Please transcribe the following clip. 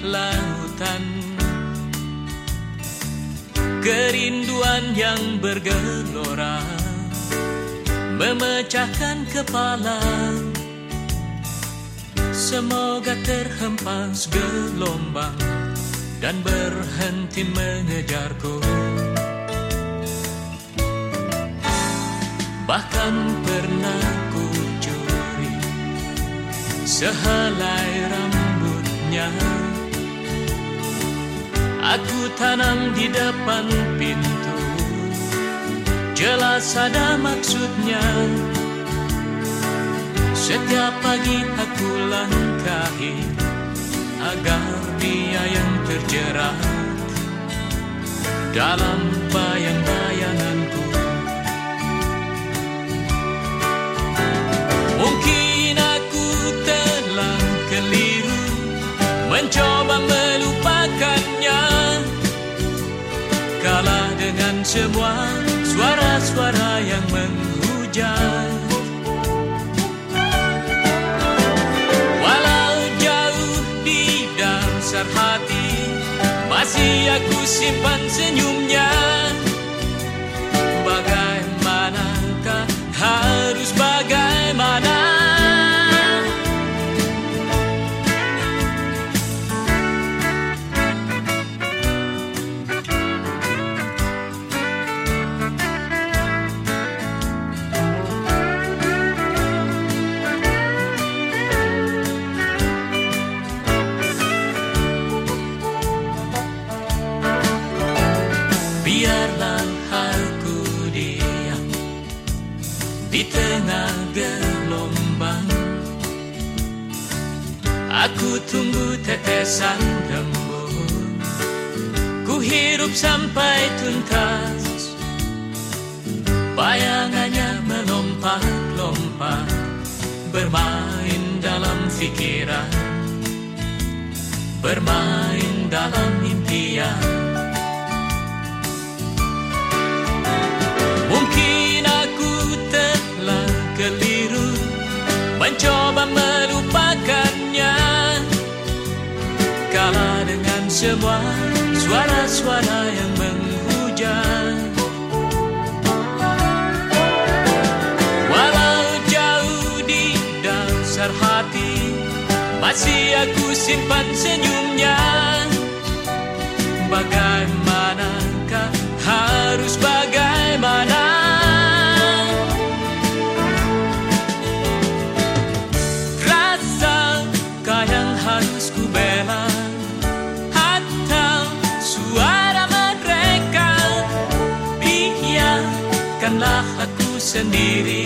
lautan. Kerinduan yang bergelora Memecahkan kepala. Semoga terhempas gelombang Dan berhenti mengejarku. Bahkan pernah ku curi Sehelai rambutnya Aku tanam di depan pintu. Jelas ada maksudnya. Setiap pagi aku langkahi Agar dia yang terjerat Dalam bayang-bayanganku semua suara-suara yang menghujat. Walau jauh di dasar hati Masih aku simpan senyumnya Biarlah aku diam di tengah gelombang. Aku tunggu tetesan embun Ku hirup sampai tuntas. Bayangannya melompat-lompat Bermain dalam pikiran Bermain dalam impian semua suara-suara yang menghujat. Walau jauh di dasar hati Masih aku simpan senyumnya sendiri